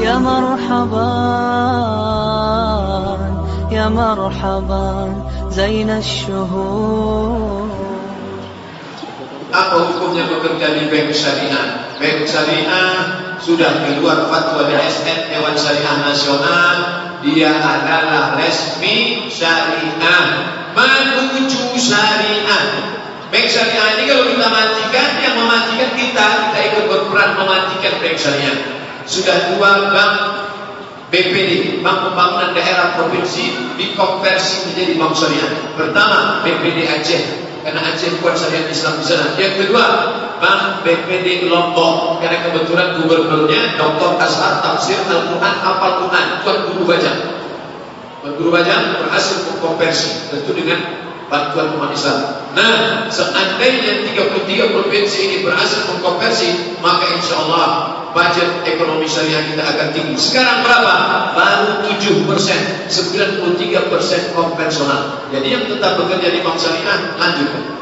يا مرحبا يا مرحبا زين الشهور Apa hukumnya bekerja di bank syariah? Bank syariah sudah keluar fatwa dari SN Dewan Syariah Nasional. Dia adalah resmi syariah, menuju syariah. Bank syariah ini kalau kita matikan, yang mematikan kita, kita ikut berperan mematikan bank syariah. Sudah dua bank BPD, Bank Pembangunan Daerah Provinsi dikonversi menjadi bank syariah. Pertama, BPD Aceh, karena Aceh kuat syariat Islam di sana. Yang kedua, Bank BPD Lombok, karena kebetulan gubernurnya Dr. Azhar Tafsir Al-Quran Apal Quran, Tuan Guru. Tuan Guru Bajang berhasil mengkonversi, tentu dengan bantuan Islam. Nah, seandainya 33 provinsi ini berhasil mengkonversi, maka insya Allah budget ekonomi syariah kita akan tinggi. Sekarang berapa? Baru 7 persen, 93 persen konvensional. Jadi yang tetap bekerja di bank syariah, lanjutkan.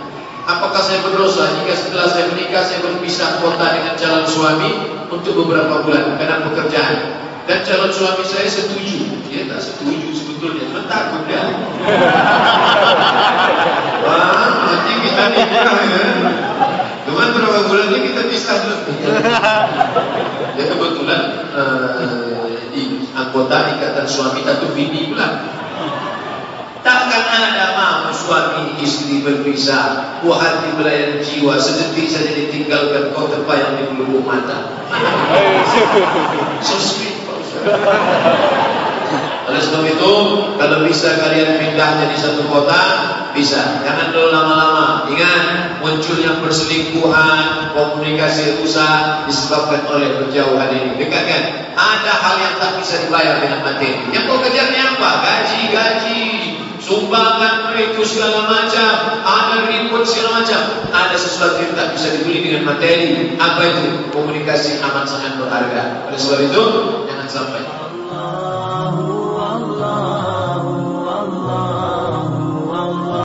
Apakah saya berdosa jika setelah saya menikah saya berpisah kota dengan calon suami untuk beberapa bulan karena pekerjaan? Dan calon suami saya setuju, dia tak setuju sebetulnya, cuma takut dia. Cuma berapa bulan ini kita pisah dulu. Ya kebetulan uh, di anggota ikatan suami satu bini pula. Takkan ada mau suami istri berpisah, buah hati belayan jiwa, sedetik saja ditinggalkan kau terbayang di pelupuk mata. So sweet. Oleh sebab itu, kalau bisa kalian pindah jadi satu kota, bisa. Jangan dulu lama-lama. Ingat, munculnya perselingkuhan, komunikasi rusak disebabkan oleh perjauhan ini. Dekatkan, ada hal yang tak bisa dibayar dengan materi. Yang kau kejarnya apa? Gaji-gaji, sumbangan mereka segala macam, ada ribut segala macam. Ada sesuatu yang tak bisa dibeli dengan materi. Apa itu? Komunikasi amat sangat berharga. Oleh sebab itu, jangan sampai